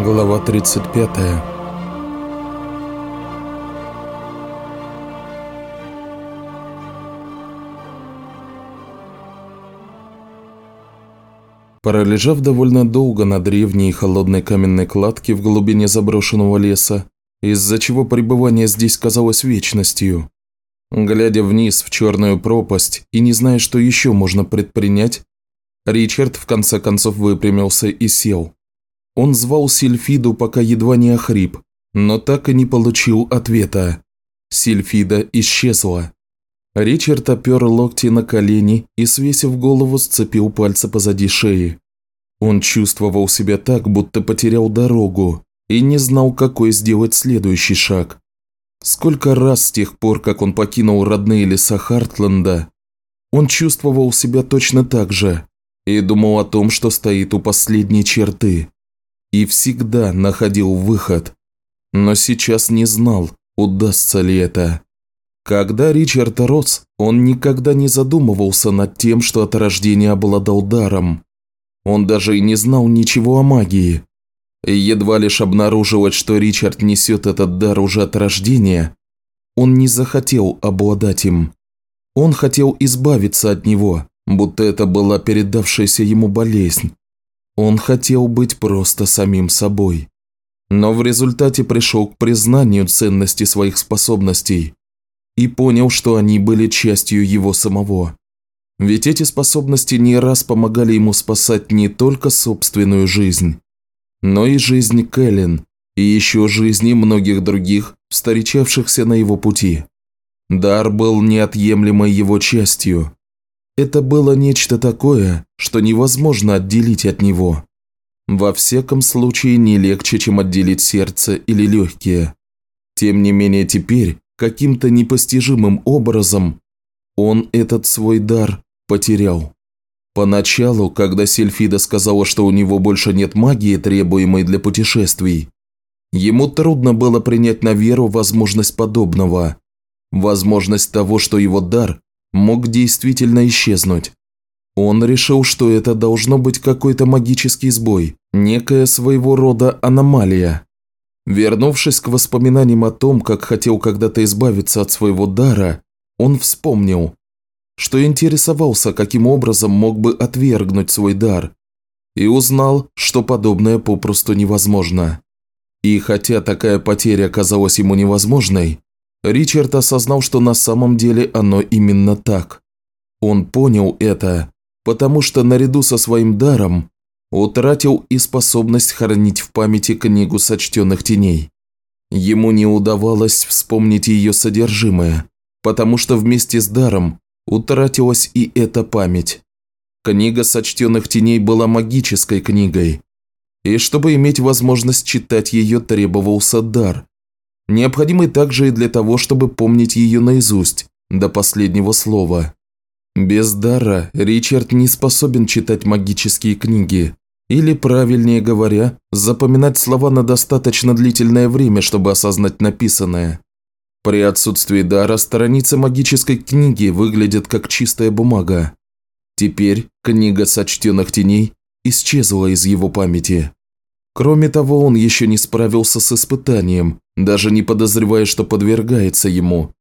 Глава 35 Пролежав довольно долго на древней и холодной каменной кладке в глубине заброшенного леса, из-за чего пребывание здесь казалось вечностью, глядя вниз в черную пропасть и не зная, что еще можно предпринять, Ричард в конце концов выпрямился и сел. Он звал Сильфиду, пока едва не охрип, но так и не получил ответа. Сильфида исчезла. Ричард опер локти на колени и, свесив голову, сцепил пальцы позади шеи. Он чувствовал себя так, будто потерял дорогу и не знал, какой сделать следующий шаг. Сколько раз с тех пор, как он покинул родные леса Хартленда, он чувствовал себя точно так же и думал о том, что стоит у последней черты и всегда находил выход, но сейчас не знал, удастся ли это. Когда Ричард рос, он никогда не задумывался над тем, что от рождения обладал даром. Он даже и не знал ничего о магии. И едва лишь обнаружилось, что Ричард несет этот дар уже от рождения, он не захотел обладать им. Он хотел избавиться от него, будто это была передавшаяся ему болезнь. Он хотел быть просто самим собой. Но в результате пришел к признанию ценности своих способностей и понял, что они были частью его самого. Ведь эти способности не раз помогали ему спасать не только собственную жизнь, но и жизнь Кэлен и еще жизни многих других, встречавшихся на его пути. Дар был неотъемлемой его частью, это было нечто такое, что невозможно отделить от него. Во всяком случае, не легче, чем отделить сердце или легкие. Тем не менее, теперь, каким-то непостижимым образом, он этот свой дар потерял. Поначалу, когда Сельфида сказала, что у него больше нет магии, требуемой для путешествий, ему трудно было принять на веру возможность подобного. Возможность того, что его дар мог действительно исчезнуть. Он решил, что это должно быть какой-то магический сбой, некая своего рода аномалия. Вернувшись к воспоминаниям о том, как хотел когда-то избавиться от своего дара, он вспомнил, что интересовался, каким образом мог бы отвергнуть свой дар, и узнал, что подобное попросту невозможно. И хотя такая потеря казалась ему невозможной, Ричард осознал, что на самом деле оно именно так. Он понял это, потому что наряду со своим даром утратил и способность хранить в памяти книгу сочтенных теней. Ему не удавалось вспомнить ее содержимое, потому что вместе с даром утратилась и эта память. Книга сочтенных теней была магической книгой, и чтобы иметь возможность читать ее требовался дар, необходимый также и для того, чтобы помнить ее наизусть, до последнего слова. Без дара Ричард не способен читать магические книги, или, правильнее говоря, запоминать слова на достаточно длительное время, чтобы осознать написанное. При отсутствии дара страницы магической книги выглядят как чистая бумага. Теперь книга сочтенных теней исчезла из его памяти. Кроме того, он еще не справился с испытанием, даже не подозревая, что подвергается ему.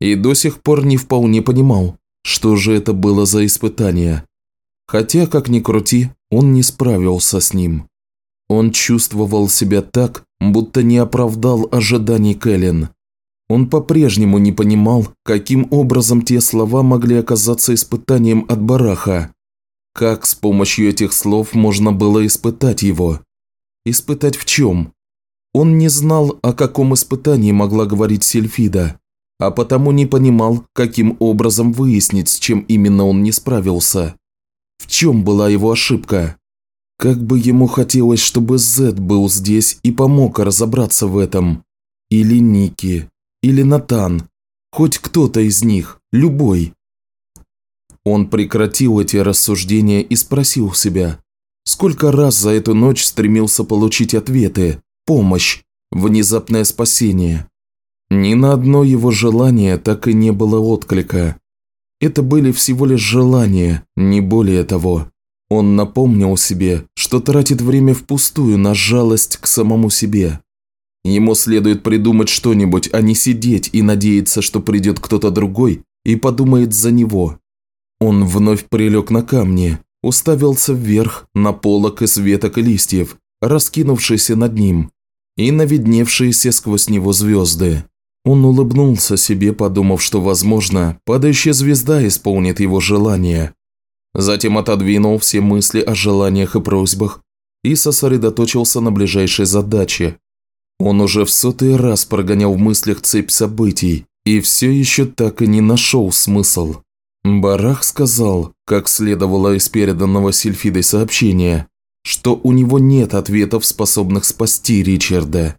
И до сих пор не вполне понимал, что же это было за испытание. Хотя, как ни крути, он не справился с ним. Он чувствовал себя так, будто не оправдал ожиданий Кэлен. Он по-прежнему не понимал, каким образом те слова могли оказаться испытанием от Бараха. Как с помощью этих слов можно было испытать его? Испытать в чем? Он не знал, о каком испытании могла говорить Сильфида, а потому не понимал, каким образом выяснить, с чем именно он не справился. В чем была его ошибка? Как бы ему хотелось, чтобы Зед был здесь и помог разобраться в этом. Или Ники, или Натан, хоть кто-то из них, любой. Он прекратил эти рассуждения и спросил себя, сколько раз за эту ночь стремился получить ответы, помощь, внезапное спасение. Ни на одно его желание так и не было отклика. Это были всего лишь желания, не более того. Он напомнил себе, что тратит время впустую на жалость к самому себе. Ему следует придумать что-нибудь, а не сидеть и надеяться, что придет кто-то другой и подумает за него. Он вновь прилег на камни, уставился вверх на полок из веток и листьев, раскинувшийся над ним, и наведневшиеся сквозь него звезды. Он улыбнулся себе, подумав, что, возможно, падающая звезда исполнит его желание. Затем отодвинул все мысли о желаниях и просьбах и сосредоточился на ближайшей задаче. Он уже в сотый раз прогонял в мыслях цепь событий и все еще так и не нашел смысл. Барах сказал, как следовало из переданного Сильфидой сообщения, что у него нет ответов, способных спасти Ричарда.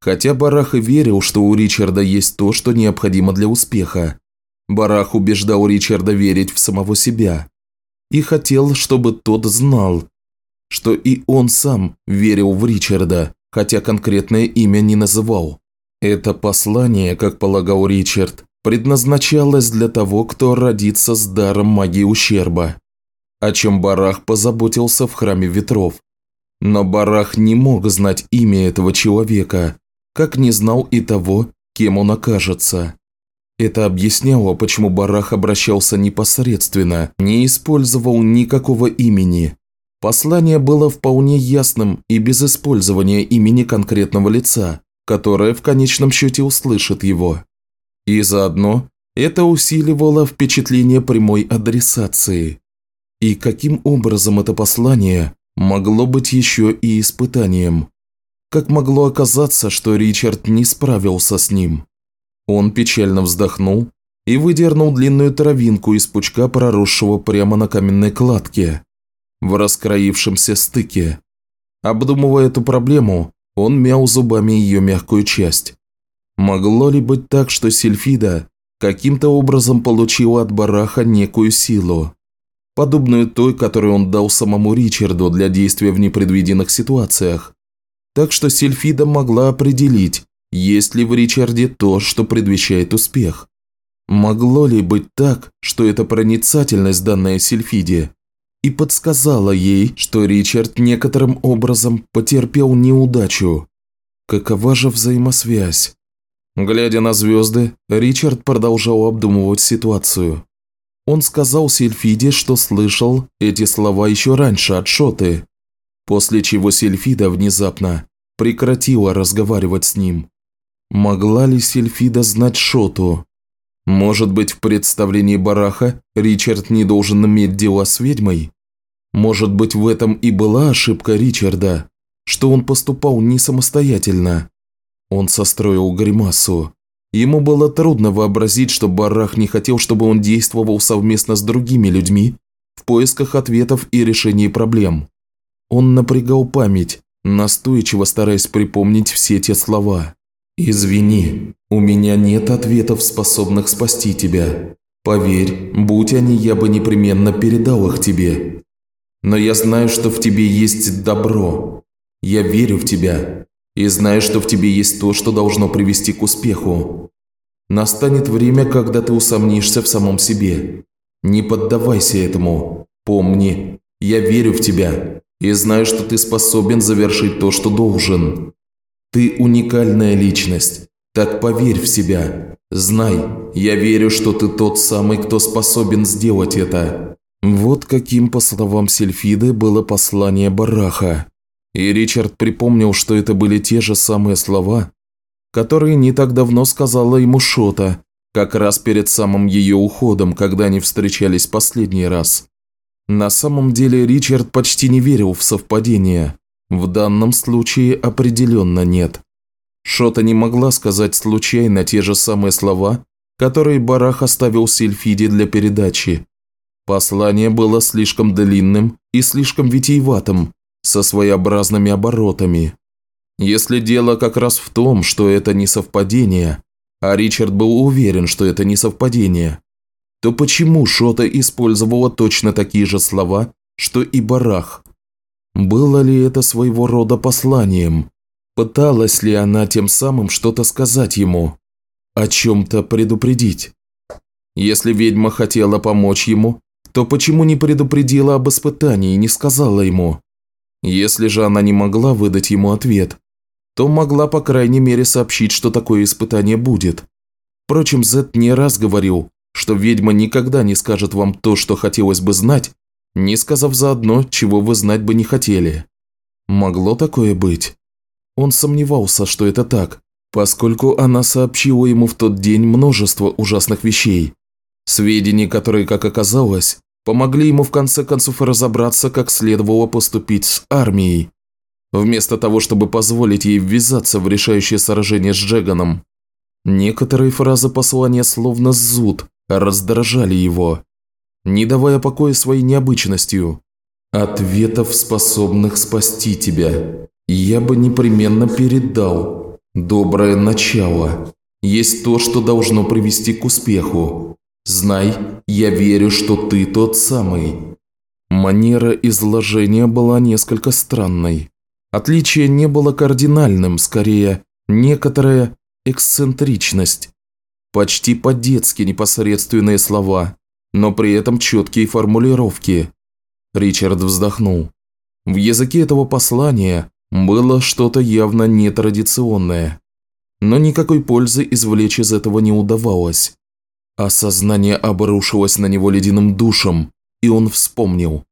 Хотя Барах и верил, что у Ричарда есть то, что необходимо для успеха. Барах убеждал Ричарда верить в самого себя. И хотел, чтобы тот знал, что и он сам верил в Ричарда, хотя конкретное имя не называл. Это послание, как полагал Ричард, предназначалось для того, кто родится с даром магии ущерба, о чем Барах позаботился в Храме Ветров. Но Барах не мог знать имя этого человека, как не знал и того, кем он окажется. Это объясняло, почему Барах обращался непосредственно, не использовал никакого имени. Послание было вполне ясным и без использования имени конкретного лица, которое в конечном счете услышит его. И заодно это усиливало впечатление прямой адресации. И каким образом это послание могло быть еще и испытанием? Как могло оказаться, что Ричард не справился с ним? Он печально вздохнул и выдернул длинную травинку из пучка, проросшего прямо на каменной кладке, в раскроившемся стыке. Обдумывая эту проблему, он мял зубами ее мягкую часть. Могло ли быть так, что Сильфида каким-то образом получила от Бараха некую силу, подобную той, которую он дал самому Ричарду для действия в непредвиденных ситуациях, так что Сильфида могла определить, есть ли в Ричарде то, что предвещает успех. Могло ли быть так, что эта проницательность, данная Сильфиде, и подсказала ей, что Ричард некоторым образом потерпел неудачу? Какова же взаимосвязь? Глядя на звезды, Ричард продолжал обдумывать ситуацию. Он сказал Сильфиде, что слышал эти слова еще раньше от Шоты, после чего Сильфида внезапно прекратила разговаривать с ним. Могла ли Сильфида знать Шоту? Может быть, в представлении Бараха Ричард не должен иметь дела с ведьмой? Может быть, в этом и была ошибка Ричарда, что он поступал не самостоятельно? Он состроил гримасу. Ему было трудно вообразить, что Барах не хотел, чтобы он действовал совместно с другими людьми в поисках ответов и решений проблем. Он напрягал память, настойчиво стараясь припомнить все те слова. «Извини, у меня нет ответов, способных спасти тебя. Поверь, будь они, я бы непременно передал их тебе. Но я знаю, что в тебе есть добро. Я верю в тебя и знаю, что в тебе есть то, что должно привести к успеху. Настанет время, когда ты усомнишься в самом себе. Не поддавайся этому. Помни, я верю в тебя и знаю, что ты способен завершить то, что должен. Ты уникальная личность, так поверь в себя. Знай, я верю, что ты тот самый, кто способен сделать это». Вот каким, по словам Сельфиды, было послание Бараха. И Ричард припомнил, что это были те же самые слова, которые не так давно сказала ему Шота, как раз перед самым ее уходом, когда они встречались последний раз. На самом деле Ричард почти не верил в совпадение. В данном случае определенно нет. Шота не могла сказать случайно те же самые слова, которые Барах оставил Сильфиде для передачи. Послание было слишком длинным и слишком витиеватым, со своеобразными оборотами. Если дело как раз в том, что это не совпадение, а Ричард был уверен, что это не совпадение, то почему Шота использовала точно такие же слова, что и Барах? Было ли это своего рода посланием? Пыталась ли она тем самым что-то сказать ему? О чем-то предупредить? Если ведьма хотела помочь ему, то почему не предупредила об испытании и не сказала ему? Если же она не могла выдать ему ответ, то могла по крайней мере сообщить, что такое испытание будет. Впрочем, Зет не раз говорил, что ведьма никогда не скажет вам то, что хотелось бы знать, не сказав заодно, чего вы знать бы не хотели. Могло такое быть? Он сомневался, что это так, поскольку она сообщила ему в тот день множество ужасных вещей. Сведения, которые, как оказалось, помогли ему в конце концов разобраться, как следовало поступить с армией, вместо того, чтобы позволить ей ввязаться в решающее сражение с Джеганом. Некоторые фразы послания словно зуд раздражали его, не давая покоя своей необычностью. «Ответов, способных спасти тебя, я бы непременно передал. Доброе начало. Есть то, что должно привести к успеху. Знай, я верю, что ты тот самый». Манера изложения была несколько странной. Отличие не было кардинальным, скорее, некоторая эксцентричность. Почти по-детски непосредственные слова, но при этом четкие формулировки. Ричард вздохнул. В языке этого послания было что-то явно нетрадиционное. Но никакой пользы извлечь из этого не удавалось. Осознание обрушилось на него ледяным душем, и он вспомнил.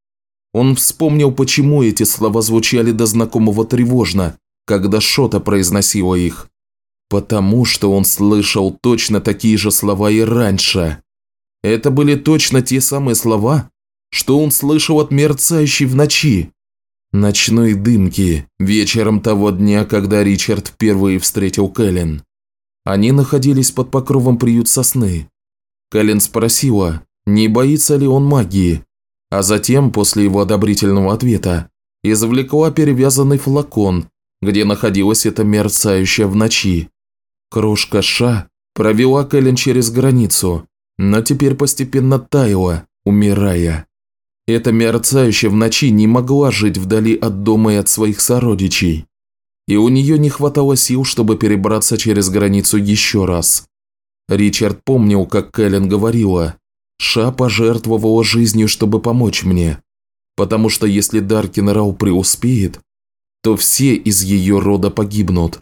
Он вспомнил, почему эти слова звучали до знакомого тревожно, когда Шота произносила их. Потому что он слышал точно такие же слова и раньше. Это были точно те самые слова, что он слышал от мерцающей в ночи. Ночной дымки, вечером того дня, когда Ричард впервые встретил Кэлен. Они находились под покровом приют сосны. Кэлен спросила, не боится ли он магии, а затем, после его одобрительного ответа, извлекла перевязанный флакон, где находилась эта мерцающая в ночи. Крошка Ша провела Кэлен через границу, но теперь постепенно таяла, умирая. Эта мерцающая в ночи не могла жить вдали от дома и от своих сородичей. И у нее не хватало сил, чтобы перебраться через границу еще раз. Ричард помнил, как Кэлен говорила, Ша пожертвовала жизнью, чтобы помочь мне. Потому что если Даркин Рау преуспеет, то все из ее рода погибнут.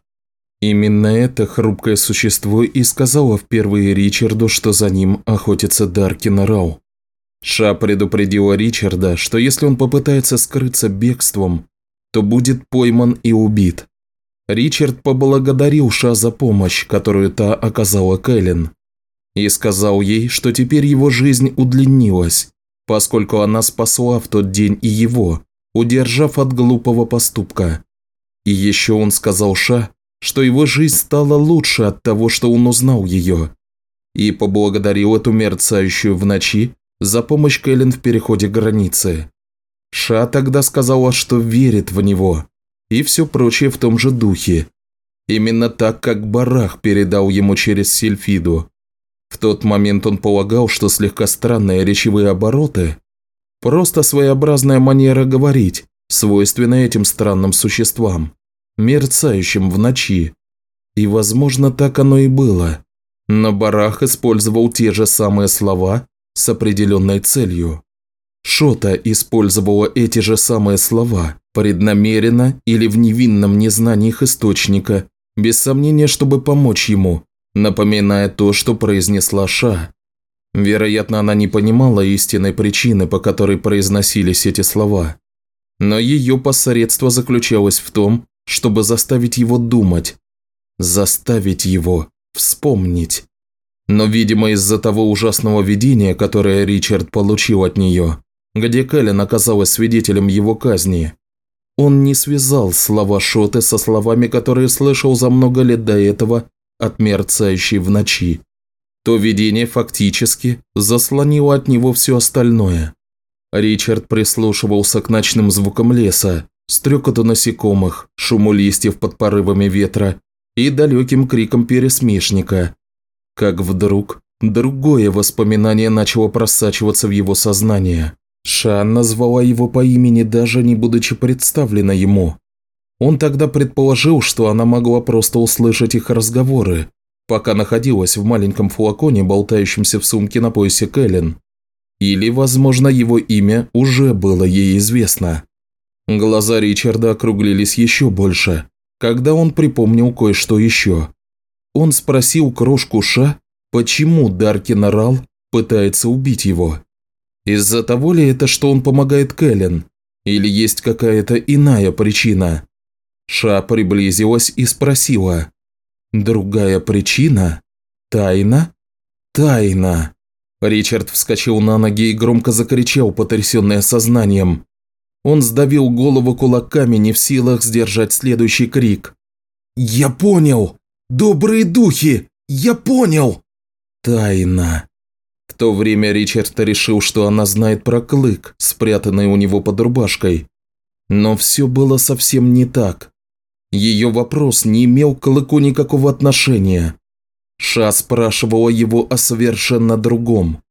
Именно это хрупкое существо и сказала впервые Ричарду, что за ним охотится Даркин Рау. Ша предупредила Ричарда, что если он попытается скрыться бегством, то будет пойман и убит. Ричард поблагодарил Ша за помощь, которую та оказала Кэлен и сказал ей, что теперь его жизнь удлинилась, поскольку она спасла в тот день и его, удержав от глупого поступка. И еще он сказал Ша, что его жизнь стала лучше от того, что он узнал ее, и поблагодарил эту мерцающую в ночи за помощь Кэлен в переходе границы. Ша тогда сказала, что верит в него, и все прочее в том же духе. Именно так, как Барах передал ему через Сильфиду. В тот момент он полагал, что слегка странные речевые обороты – просто своеобразная манера говорить, свойственная этим странным существам, мерцающим в ночи. И, возможно, так оно и было. Но Барах использовал те же самые слова с определенной целью. Шота использовала эти же самые слова, преднамеренно или в невинном незнании их источника, без сомнения, чтобы помочь ему, напоминая то, что произнесла Ша. Вероятно, она не понимала истинной причины, по которой произносились эти слова. Но ее посредство заключалось в том, чтобы заставить его думать, заставить его вспомнить. Но, видимо, из-за того ужасного видения, которое Ричард получил от нее, где Кэлен оказалась свидетелем его казни, он не связал слова Шоты со словами, которые слышал за много лет до этого от мерцающей в ночи. То видение фактически заслонило от него все остальное. Ричард прислушивался к ночным звукам леса, стрекоту насекомых, шуму листьев под порывами ветра и далеким криком пересмешника. Как вдруг другое воспоминание начало просачиваться в его сознание. Шан назвала его по имени, даже не будучи представлена ему. Он тогда предположил, что она могла просто услышать их разговоры, пока находилась в маленьком флаконе, болтающемся в сумке на поясе Кэлен. Или, возможно, его имя уже было ей известно. Глаза Ричарда округлились еще больше, когда он припомнил кое-что еще. Он спросил крошку Ша, почему Даркин Рал пытается убить его. Из-за того ли это, что он помогает Кэлен, или есть какая-то иная причина? Ша приблизилась и спросила. «Другая причина? Тайна? Тайна!» Ричард вскочил на ноги и громко закричал, потрясенный осознанием. Он сдавил голову кулаками, не в силах сдержать следующий крик. «Я понял! Добрые духи! Я понял!» Тайна. В то время Ричард решил, что она знает про клык, спрятанный у него под рубашкой. Но все было совсем не так. Ее вопрос не имел к клыку никакого отношения. Ша спрашивала его о совершенно другом.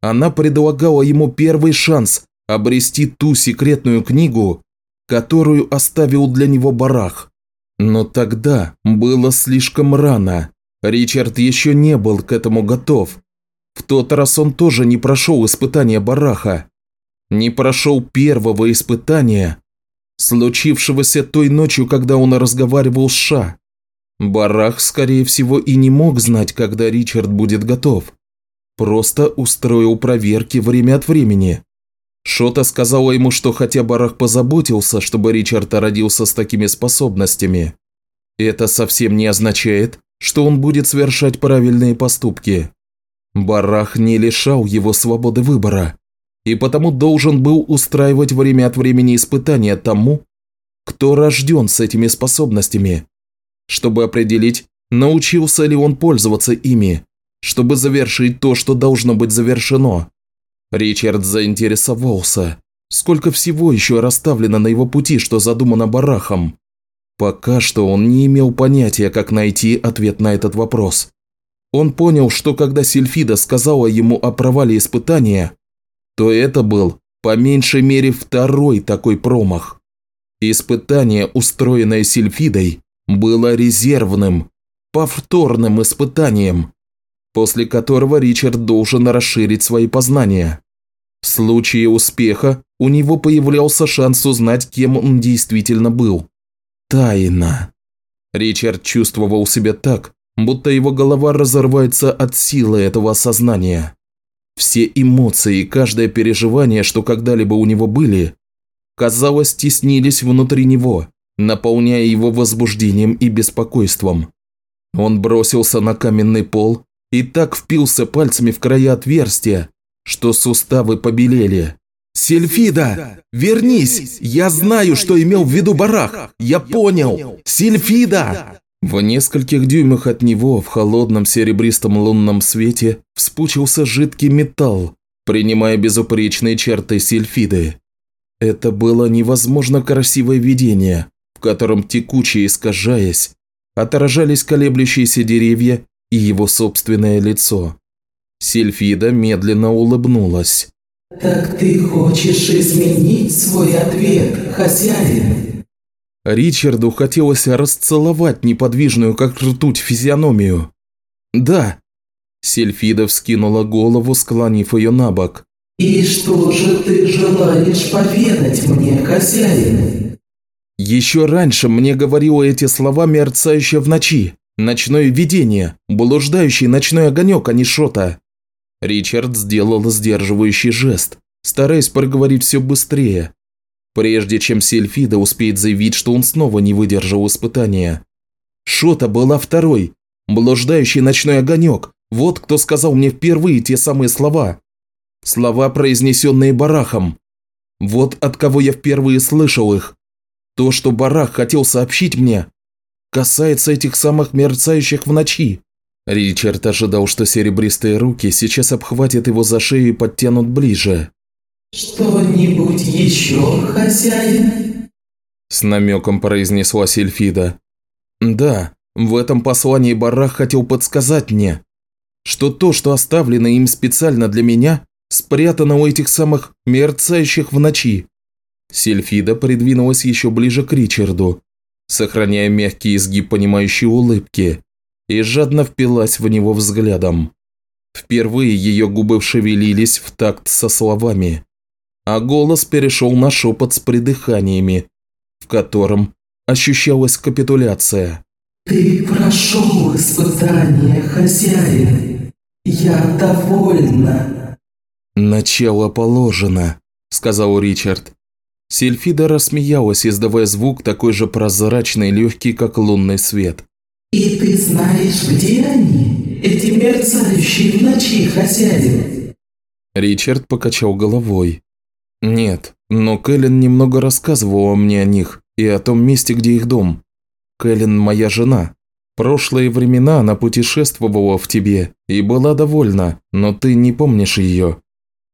Она предлагала ему первый шанс обрести ту секретную книгу, которую оставил для него Барах. Но тогда было слишком рано. Ричард еще не был к этому готов. В тот раз он тоже не прошел испытания Бараха. Не прошел первого испытания, случившегося той ночью, когда он разговаривал с Ша. Барах, скорее всего, и не мог знать, когда Ричард будет готов. Просто устроил проверки время от времени. Шота сказала ему, что хотя Барах позаботился, чтобы Ричард родился с такими способностями, это совсем не означает, что он будет совершать правильные поступки. Барах не лишал его свободы выбора, и потому должен был устраивать время от времени испытания тому, кто рожден с этими способностями, чтобы определить, научился ли он пользоваться ими, чтобы завершить то, что должно быть завершено. Ричард заинтересовался, сколько всего еще расставлено на его пути, что задумано Барахом. Пока что он не имел понятия, как найти ответ на этот вопрос. Он понял, что когда Сильфида сказала ему о провале испытания, то это был, по меньшей мере, второй такой промах. Испытание, устроенное Сильфидой, было резервным, повторным испытанием, после которого Ричард должен расширить свои познания. В случае успеха у него появлялся шанс узнать, кем он действительно был. Тайна. Ричард чувствовал себя так, будто его голова разорвается от силы этого осознания. Все эмоции и каждое переживание, что когда-либо у него были, казалось, теснились внутри него, наполняя его возбуждением и беспокойством. Он бросился на каменный пол и так впился пальцами в края отверстия, что суставы побелели. «Сильфида! Вернись! Я знаю, что имел в виду Барах! Я понял! Сильфида!» В нескольких дюймах от него, в холодном серебристом лунном свете, вспучился жидкий металл, принимая безупречные черты сильфиды. Это было невозможно красивое видение, в котором текучие искажаясь, отражались колеблющиеся деревья и его собственное лицо. Сильфида медленно улыбнулась. «Так ты хочешь изменить свой ответ, хозяин?» Ричарду хотелось расцеловать неподвижную, как ртуть, физиономию. «Да». Сильфида вскинула голову, склонив ее на бок. «И что же ты желаешь поведать мне, хозяин?» Еще раньше мне говорило эти слова мерцающее в ночи. Ночное видение, блуждающий ночной огонек, а не шота. Ричард сделал сдерживающий жест, стараясь проговорить все быстрее, прежде чем Сельфида успеет заявить, что он снова не выдержал испытания. Шота была второй, блуждающий ночной огонек, вот кто сказал мне впервые те самые слова. Слова, произнесенные Барахом. Вот от кого я впервые слышал их. То, что Барах хотел сообщить мне, касается этих самых мерцающих в ночи. Ричард ожидал, что серебристые руки сейчас обхватят его за шею и подтянут ближе. «Что-нибудь еще, хозяин?» С намеком произнесла Сильфида. «Да, в этом послании Барах хотел подсказать мне, что то, что оставлено им специально для меня, спрятано у этих самых мерцающих в ночи. Сильфида придвинулась еще ближе к Ричарду, сохраняя мягкий изгиб понимающей улыбки, и жадно впилась в него взглядом. Впервые ее губы шевелились в такт со словами, а голос перешел на шепот с придыханиями, в котором ощущалась капитуляция. «Ты прошел испытание, хозяин. Я довольна». «Начало положено», – сказал Ричард. Сильфида рассмеялась, издавая звук такой же прозрачный и легкий, как лунный свет. «И ты знаешь, где они? Эти мерцающие в ночи, хозяин?» Ричард покачал головой. «Нет, но Кэлен немного рассказывала мне о них и о том месте, где их дом. Кэлен моя жена. Прошлые времена она путешествовала в тебе и была довольна, но ты не помнишь ее.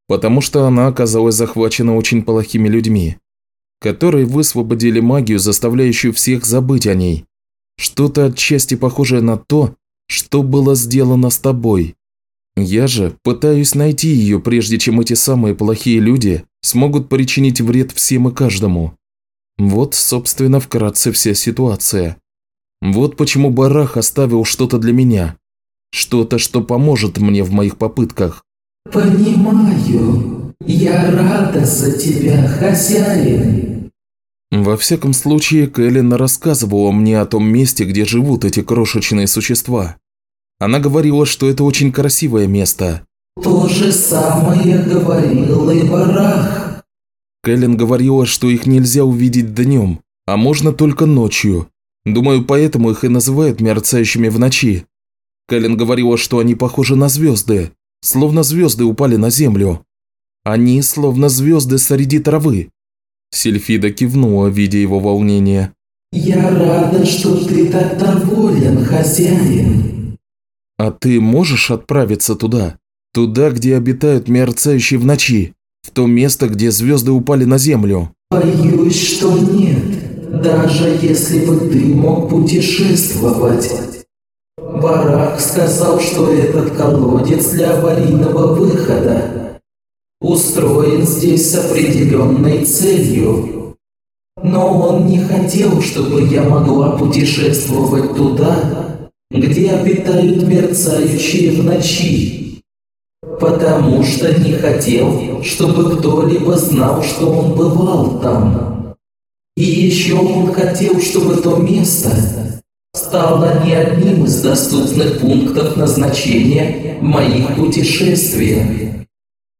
Потому что она оказалась захвачена очень плохими людьми, которые высвободили магию, заставляющую всех забыть о ней. Что-то отчасти похожее на то, что было сделано с тобой. Я же пытаюсь найти ее, прежде чем эти самые плохие люди смогут причинить вред всем и каждому. Вот, собственно, вкратце вся ситуация. Вот почему Барах оставил что-то для меня. Что-то, что поможет мне в моих попытках. «Понимаю. Я рада за тебя, хозяин». Во всяком случае, Кэлен рассказывала мне о том месте, где живут эти крошечные существа. Она говорила, что это очень красивое место. «То же самое говорил и Барах». Кэлен говорила, что их нельзя увидеть днем, а можно только ночью. Думаю, поэтому их и называют мерцающими в ночи. Кэлен говорила, что они похожи на звезды, словно звезды упали на землю. Они словно звезды среди травы. Сильфида кивнула, видя его волнение. «Я рада, что ты так доволен, хозяин». «А ты можешь отправиться туда? Туда, где обитают мерцающие в ночи?» В то место, где звезды упали на землю. Боюсь, что нет. Даже если бы ты мог путешествовать. Барак сказал, что этот колодец для аварийного выхода устроен здесь с определенной целью. Но он не хотел, чтобы я могла путешествовать туда, где обитают мерцающие в ночи потому что не хотел, чтобы кто-либо знал, что он бывал там. И еще он хотел, чтобы то место стало не одним из доступных пунктов назначения моих путешествий,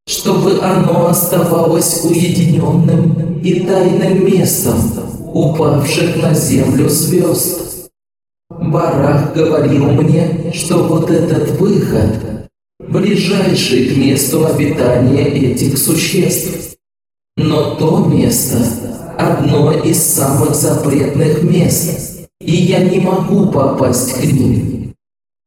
чтобы оно оставалось уединенным и тайным местом упавших на землю звезд. Барах говорил мне, что вот этот выход – ближайший к месту обитания этих существ. Но то место – одно из самых запретных мест, и я не могу попасть к ним.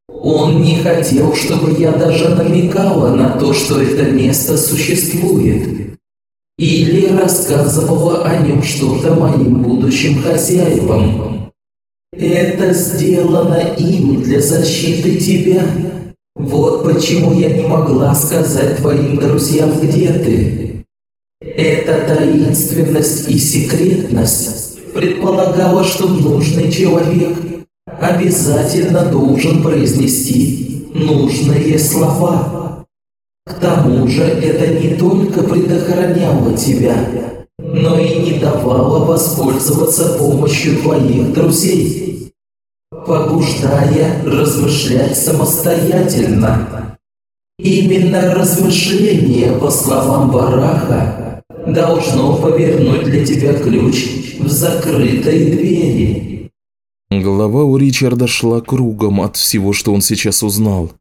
Он не хотел, чтобы я даже намекала на то, что это место существует. Или рассказывала о нем что-то моим будущим хозяевам. Это сделано им для защиты тебя. Вот почему я не могла сказать твоим друзьям, где ты. Эта таинственность и секретность предполагала, что нужный человек обязательно должен произнести нужные слова. К тому же это не только предохраняло тебя, но и не давало воспользоваться помощью твоих друзей побуждая размышлять самостоятельно. Именно размышление, по словам Бараха, должно повернуть для тебя ключ в закрытой двери. Голова у Ричарда шла кругом от всего, что он сейчас узнал.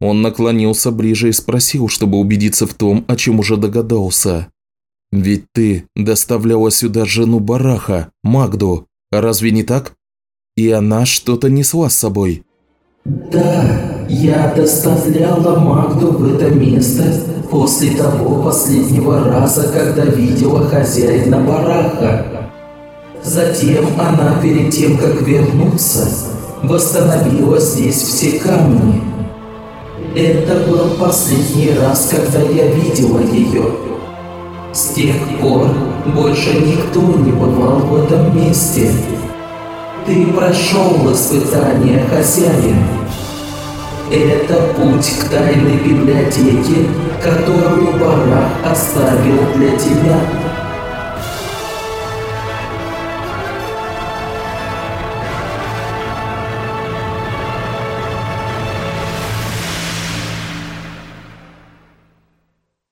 Он наклонился ближе и спросил, чтобы убедиться в том, о чем уже догадался. «Ведь ты доставляла сюда жену Бараха, Магду, разве не так?» И она что-то несла с собой. Да, я доставляла Магду в это место после того последнего раза, когда видела хозяина бараха. Затем она перед тем, как вернуться, восстановила здесь все камни. Это был последний раз, когда я видела ее. С тех пор больше никто не бывал в этом месте. Ты прошел испытание, хозяин. Это путь к тайной библиотеке, которую Барах оставил для тебя.